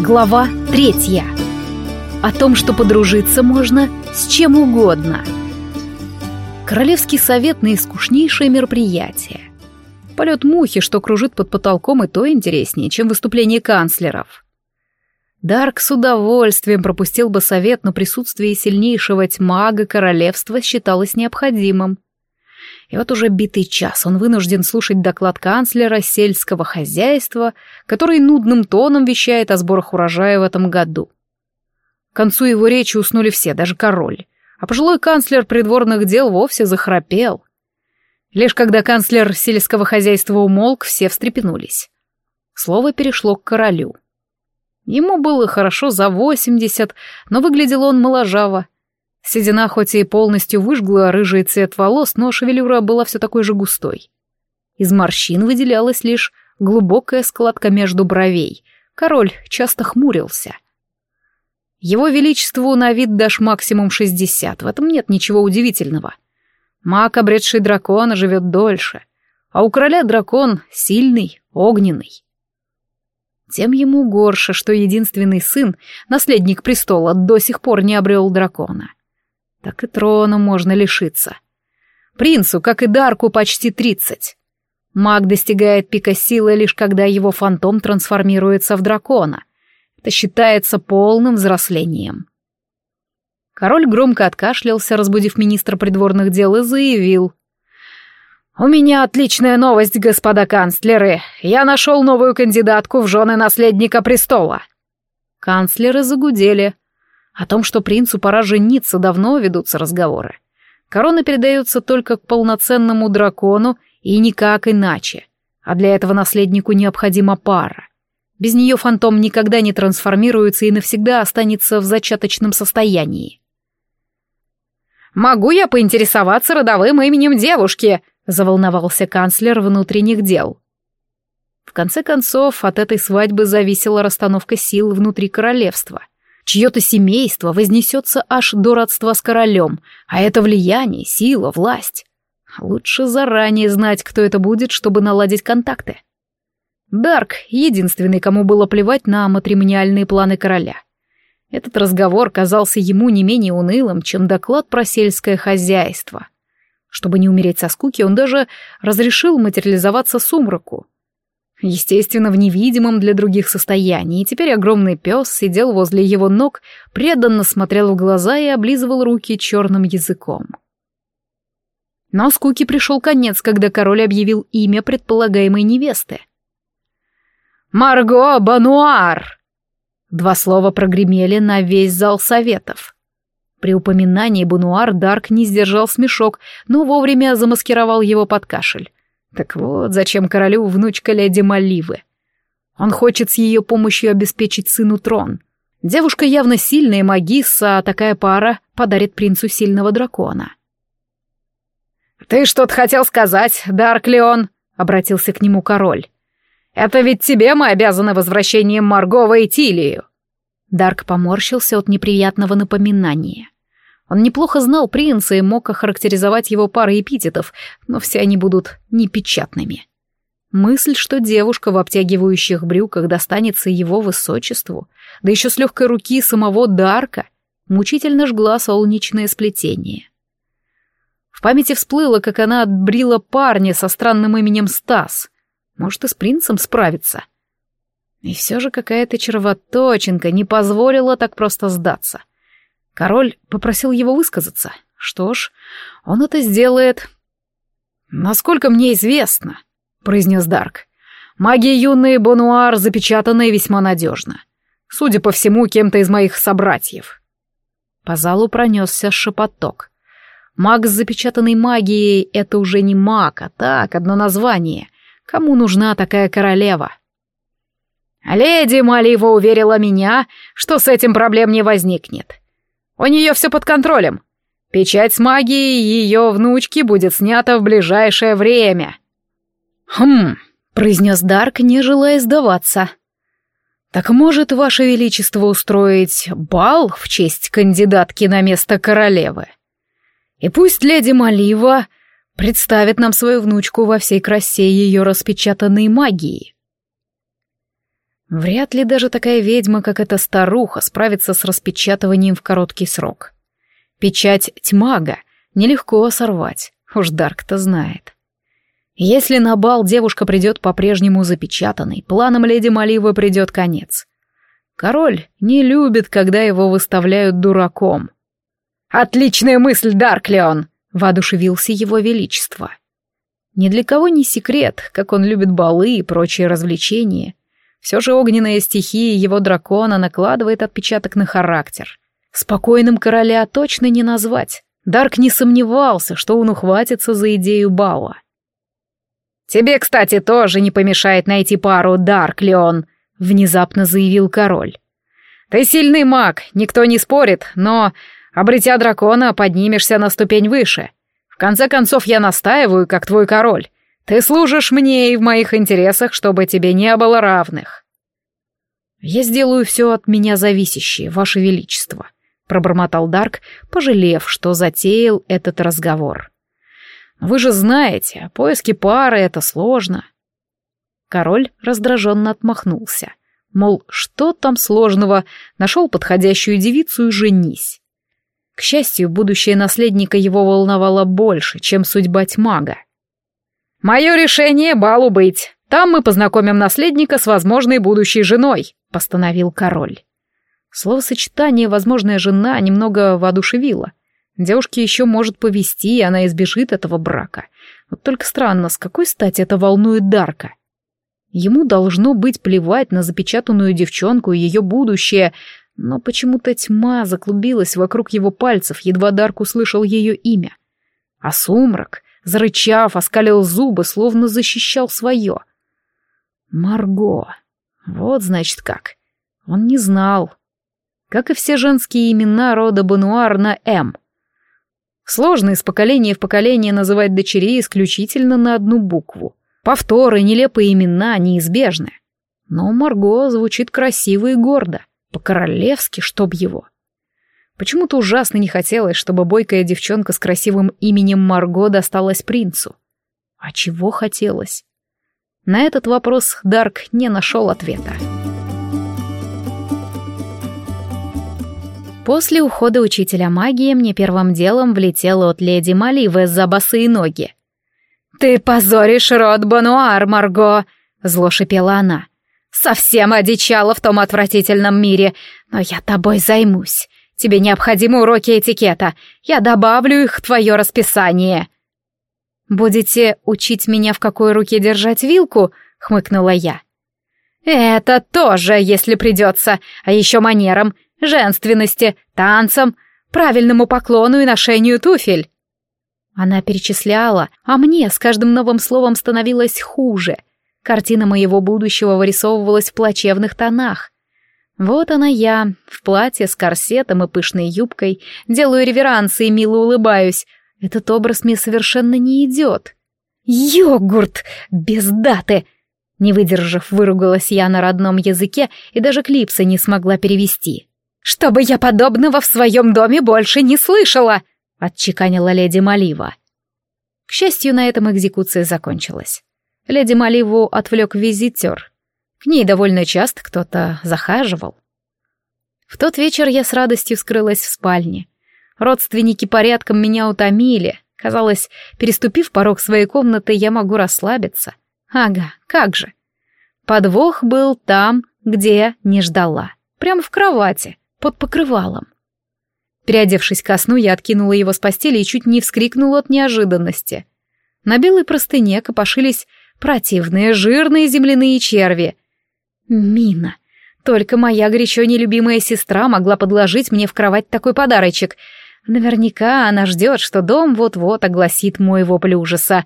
Глава третья. О том, что подружиться можно с чем угодно. Королевский совет — наискучнейшее мероприятие. Полет мухи, что кружит под потолком, и то интереснее, чем выступление канцлеров. Дарк с удовольствием пропустил бы совет, но присутствие сильнейшего тьмага королевства считалось необходимым. И вот уже битый час он вынужден слушать доклад канцлера сельского хозяйства, который нудным тоном вещает о сборах урожая в этом году. К концу его речи уснули все, даже король, а пожилой канцлер придворных дел вовсе захрапел. Лишь когда канцлер сельского хозяйства умолк, все встрепенулись. Слово перешло к королю. Ему было хорошо за восемьдесят, но выглядел он моложаво, Седина хоть и полностью выжгла рыжий цвет волос, но шевелюра была все такой же густой. Из морщин выделялась лишь глубокая складка между бровей. Король часто хмурился. Его величеству на вид дашь максимум шестьдесят, в этом нет ничего удивительного. Маг, обретший дракона, живет дольше, а у короля дракон сильный, огненный. Тем ему горше, что единственный сын, наследник престола, до сих пор не обрел дракона так и трона можно лишиться. Принцу, как и Дарку, почти тридцать. Маг достигает пика силы лишь когда его фантом трансформируется в дракона. Это считается полным взрослением. Король громко откашлялся, разбудив министра придворных дел, и заявил. «У меня отличная новость, господа канцлеры. Я нашел новую кандидатку в жены наследника престола». Канцлеры загудели. О том, что принцу пора жениться, давно ведутся разговоры. Корона передается только к полноценному дракону и никак иначе. А для этого наследнику необходима пара. Без нее фантом никогда не трансформируется и навсегда останется в зачаточном состоянии. «Могу я поинтересоваться родовым именем девушки?» — заволновался канцлер внутренних дел. В конце концов, от этой свадьбы зависела расстановка сил внутри королевства — Чье-то семейство вознесется аж до родства с королем, а это влияние, сила, власть. Лучше заранее знать, кто это будет, чтобы наладить контакты. Дарк — единственный, кому было плевать на матримониальные планы короля. Этот разговор казался ему не менее унылым, чем доклад про сельское хозяйство. Чтобы не умереть со скуки, он даже разрешил материализоваться сумраку — Естественно, в невидимом для других состоянии, и теперь огромный пес сидел возле его ног, преданно смотрел в глаза и облизывал руки черным языком. Но скуки пришел конец, когда король объявил имя предполагаемой невесты. «Марго Бануар!» Два слова прогремели на весь зал советов. При упоминании Бануар Дарк не сдержал смешок, но вовремя замаскировал его под кашель. Так вот, зачем королю внучка леди Маливы? Он хочет с ее помощью обеспечить сыну трон. Девушка явно сильная магисса, а такая пара подарит принцу сильного дракона. «Ты что-то хотел сказать, Дарк Леон?» — обратился к нему король. «Это ведь тебе мы обязаны возвращением Маргова и Тилию». Дарк поморщился от неприятного напоминания. Он неплохо знал принца и мог охарактеризовать его парой эпитетов, но все они будут непечатными. Мысль, что девушка в обтягивающих брюках достанется его высочеству, да еще с легкой руки самого Дарка, мучительно жгла солнечное сплетение. В памяти всплыло, как она отбрила парня со странным именем Стас. Может, и с принцем справиться. И все же какая-то червоточинка не позволила так просто сдаться. Король попросил его высказаться. Что ж, он это сделает. «Насколько мне известно», — произнес Дарк, — «магия юные Бонуар запечатанная весьма надежно. Судя по всему, кем-то из моих собратьев». По залу пронесся шепоток. Маг с запечатанной магией — это уже не маг, а так, одно название. Кому нужна такая королева? Леди Малива уверила меня, что с этим проблем не возникнет. У нее все под контролем. Печать с магией ее внучки будет снята в ближайшее время». «Хм», — произнес Дарк, не желая сдаваться. «Так может, Ваше Величество устроить бал в честь кандидатки на место королевы? И пусть леди Малива представит нам свою внучку во всей красе ее распечатанной магии». Вряд ли даже такая ведьма, как эта старуха, справится с распечатыванием в короткий срок. Печать тьмага нелегко сорвать, уж Дарк-то знает. Если на бал девушка придет по-прежнему запечатанной, планам леди Маливы придет конец. Король не любит, когда его выставляют дураком. «Отличная мысль, Дарклеон!» — воодушевился его величество. Ни для кого не секрет, как он любит балы и прочие развлечения. Все же огненная стихия его дракона накладывает отпечаток на характер. Спокойным короля точно не назвать. Дарк не сомневался, что он ухватится за идею бала. «Тебе, кстати, тоже не помешает найти пару, Дарк, Леон», — внезапно заявил король. «Ты сильный маг, никто не спорит, но, обретя дракона, поднимешься на ступень выше. В конце концов, я настаиваю, как твой король. Ты служишь мне и в моих интересах, чтобы тебе не было равных». «Я сделаю все от меня зависящее, ваше величество», — пробормотал Дарк, пожалев, что затеял этот разговор. «Вы же знаете, поиски пары — это сложно». Король раздраженно отмахнулся. Мол, что там сложного, нашел подходящую девицу и женись. К счастью, будущее наследника его волновало больше, чем судьба тьмага. «Мое решение — балу быть. Там мы познакомим наследника с возможной будущей женой», — постановил король. Словосочетание «возможная жена» немного воодушевило. Девушке еще может повести, и она избежит этого брака. Вот только странно, с какой стати это волнует Дарка? Ему должно быть плевать на запечатанную девчонку и ее будущее, но почему-то тьма заклубилась вокруг его пальцев, едва Дарк услышал ее имя. А сумрак, зарычав, оскалил зубы, словно защищал свое. Марго. Вот, значит, как. Он не знал. Как и все женские имена рода Бануар на «М». Сложно из поколения в поколение называть дочерей исключительно на одну букву. Повторы, нелепые имена неизбежны. Но Марго звучит красиво и гордо, по-королевски, чтоб его. Почему-то ужасно не хотелось, чтобы бойкая девчонка с красивым именем Марго досталась принцу. А чего хотелось? На этот вопрос Дарк не нашел ответа. После ухода учителя магии мне первым делом влетело от леди Маливы за босые ноги. «Ты позоришь род Бануар, Марго!» — зло шипела она. «Совсем одичала в том отвратительном мире, но я тобой займусь. Тебе необходимы уроки этикета. Я добавлю их в твое расписание». «Будете учить меня, в какой руке держать вилку?» — хмыкнула я. «Это тоже, если придется, а еще манерам, женственности, танцам, правильному поклону и ношению туфель». Она перечисляла, а мне с каждым новым словом становилось хуже. Картина моего будущего вырисовывалась в плачевных тонах. Вот она я, в платье с корсетом и пышной юбкой, делаю реверансы и мило улыбаюсь. Этот образ мне совершенно не идет. «Йогурт! Без даты!» Не выдержав, выругалась я на родном языке и даже клипса не смогла перевести. «Чтобы я подобного в своем доме больше не слышала!» — отчеканила леди Малива. К счастью, на этом экзекуция закончилась. Леди Маливу отвлек визитер. К ней довольно часто кто-то захаживал. В тот вечер я с радостью скрылась в спальне. Родственники порядком меня утомили. Казалось, переступив порог своей комнаты, я могу расслабиться. Ага, как же. Подвох был там, где не ждала. Прямо в кровати, под покрывалом. Переодевшись ко сну, я откинула его с постели и чуть не вскрикнула от неожиданности. На белой простыне копошились противные жирные земляные черви. Мина. Только моя горячо нелюбимая сестра могла подложить мне в кровать такой подарочек. Наверняка она ждет, что дом вот-вот огласит мой вопль ужаса.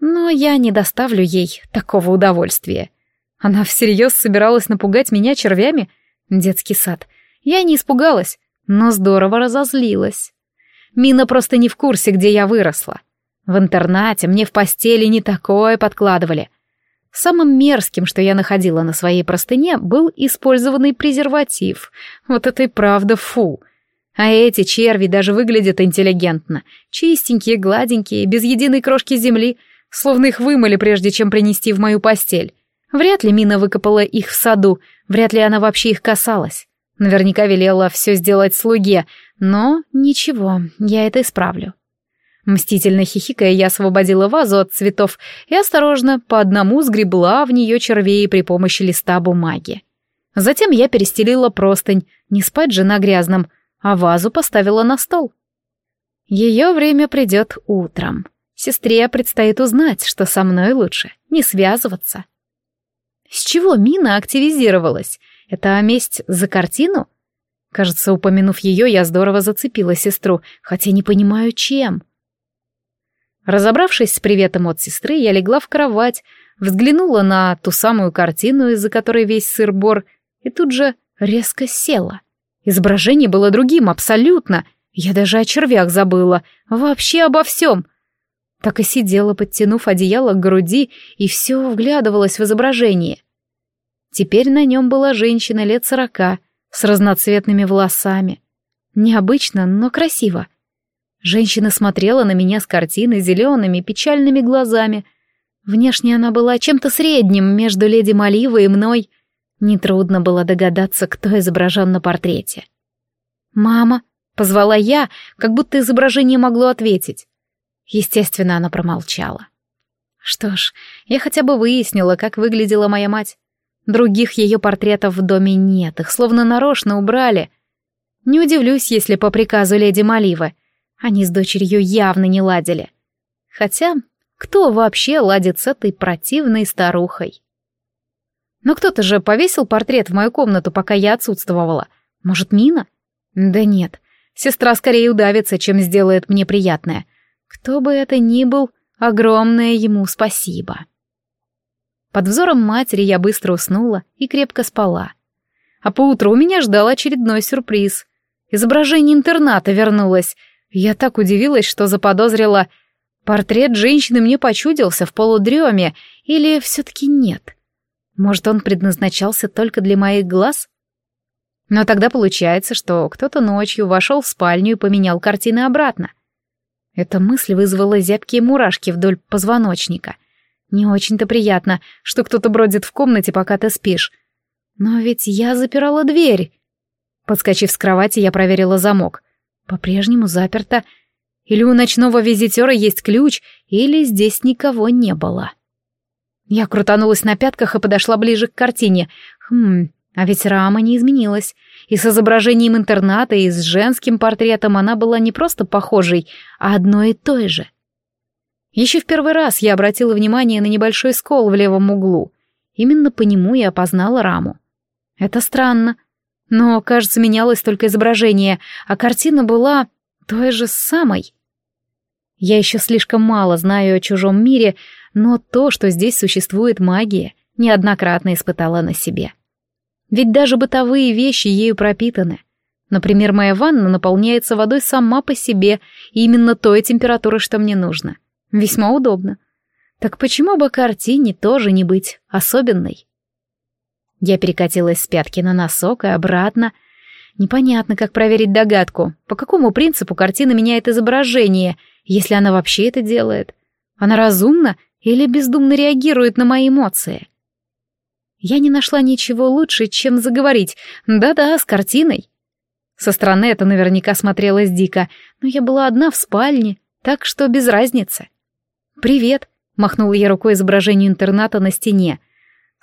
Но я не доставлю ей такого удовольствия. Она всерьез собиралась напугать меня червями? Детский сад. Я не испугалась но здорово разозлилась. Мина просто не в курсе, где я выросла. В интернате мне в постели не такое подкладывали. Самым мерзким, что я находила на своей простыне, был использованный презерватив. Вот это и правда фу. А эти черви даже выглядят интеллигентно. Чистенькие, гладенькие, без единой крошки земли, словно их вымыли, прежде чем принести в мою постель. Вряд ли Мина выкопала их в саду, Вряд ли она вообще их касалась. Наверняка велела все сделать слуге, но ничего, я это исправлю. Мстительно хихикая, я освободила вазу от цветов и осторожно по одному сгребла в нее червей при помощи листа бумаги. Затем я перестелила простынь, не спать же на грязном, а вазу поставила на стол. Ее время придет утром. Сестре предстоит узнать, что со мной лучше не связываться. С чего Мина активизировалась? Это месть за картину? Кажется, упомянув ее, я здорово зацепила сестру, хотя не понимаю, чем. Разобравшись с приветом от сестры, я легла в кровать, взглянула на ту самую картину, из-за которой весь сыр-бор, и тут же резко села. Изображение было другим, абсолютно. Я даже о червях забыла. Вообще обо всем. Так и сидела, подтянув одеяло к груди, и все вглядывалась в изображение. Теперь на нем была женщина лет сорока, с разноцветными волосами. Необычно, но красиво. Женщина смотрела на меня с картины зелеными печальными глазами. Внешне она была чем-то средним между леди Маливой и мной. Нетрудно было догадаться, кто изображен на портрете. «Мама», — позвала я, как будто изображение могло ответить. Естественно, она промолчала. Что ж, я хотя бы выяснила, как выглядела моя мать. Других ее портретов в доме нет, их словно нарочно убрали. Не удивлюсь, если по приказу леди Маливы. Они с дочерью явно не ладили. Хотя, кто вообще ладит с этой противной старухой? Но кто-то же повесил портрет в мою комнату, пока я отсутствовала. Может, Мина? Да нет, сестра скорее удавится, чем сделает мне приятное. Кто бы это ни был, огромное ему спасибо. Под взором матери я быстро уснула и крепко спала. А поутру меня ждал очередной сюрприз. Изображение интерната вернулось. Я так удивилась, что заподозрила... Портрет женщины мне почудился в полудреме, или все-таки нет? Может, он предназначался только для моих глаз? Но тогда получается, что кто-то ночью вошел в спальню и поменял картины обратно. Эта мысль вызвала зябкие мурашки вдоль позвоночника. Не очень-то приятно, что кто-то бродит в комнате, пока ты спишь. Но ведь я запирала дверь. Подскочив с кровати, я проверила замок. По-прежнему заперто. Или у ночного визитера есть ключ, или здесь никого не было. Я крутанулась на пятках и подошла ближе к картине. Хм, а ведь рама не изменилась. И с изображением интерната, и с женским портретом она была не просто похожей, а одной и той же. Еще в первый раз я обратила внимание на небольшой скол в левом углу. Именно по нему я опознала раму. Это странно. Но, кажется, менялось только изображение, а картина была той же самой. Я еще слишком мало знаю о чужом мире, но то, что здесь существует магия, неоднократно испытала на себе. Ведь даже бытовые вещи ею пропитаны. Например, моя ванна наполняется водой сама по себе, и именно той температуры, что мне нужно. Весьма удобно. Так почему бы картине тоже не быть особенной? Я перекатилась с пятки на носок и обратно. Непонятно, как проверить догадку. По какому принципу картина меняет изображение, если она вообще это делает? Она разумна или бездумно реагирует на мои эмоции? Я не нашла ничего лучше, чем заговорить. Да-да, с картиной. Со стороны это наверняка смотрелось дико, но я была одна в спальне, так что без разницы. «Привет», — махнула я рукой изображению интерната на стене.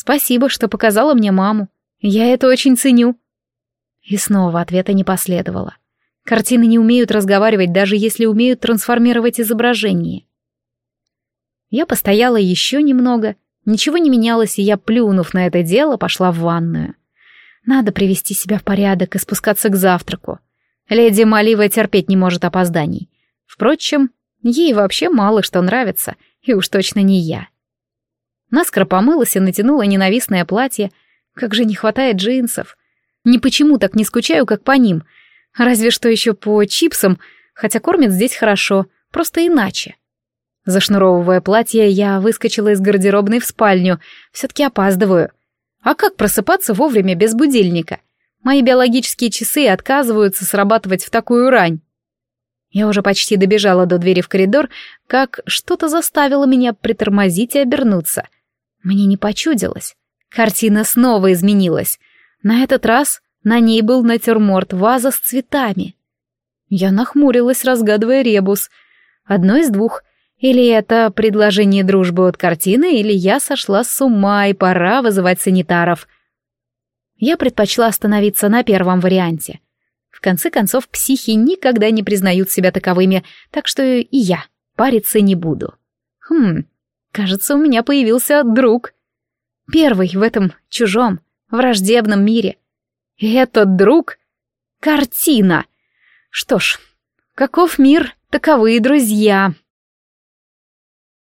«Спасибо, что показала мне маму. Я это очень ценю». И снова ответа не последовало. Картины не умеют разговаривать, даже если умеют трансформировать изображение. Я постояла еще немного, ничего не менялось, и я, плюнув на это дело, пошла в ванную. Надо привести себя в порядок и спускаться к завтраку. Леди Малива терпеть не может опозданий. Впрочем, Ей вообще мало что нравится, и уж точно не я. Наскоро помылась и натянула ненавистное платье. Как же не хватает джинсов. Ни почему так не скучаю, как по ним. Разве что еще по чипсам, хотя кормят здесь хорошо, просто иначе. Зашнуровывая платье, я выскочила из гардеробной в спальню. Все-таки опаздываю. А как просыпаться вовремя без будильника? Мои биологические часы отказываются срабатывать в такую рань. Я уже почти добежала до двери в коридор, как что-то заставило меня притормозить и обернуться. Мне не почудилось. Картина снова изменилась. На этот раз на ней был натюрморт ваза с цветами. Я нахмурилась, разгадывая ребус. Одно из двух. Или это предложение дружбы от картины, или я сошла с ума, и пора вызывать санитаров. Я предпочла остановиться на первом варианте. В конце концов, психи никогда не признают себя таковыми, так что и я париться не буду. Хм, кажется, у меня появился друг. Первый в этом чужом, враждебном мире. И этот друг — картина. Что ж, каков мир, таковы и друзья.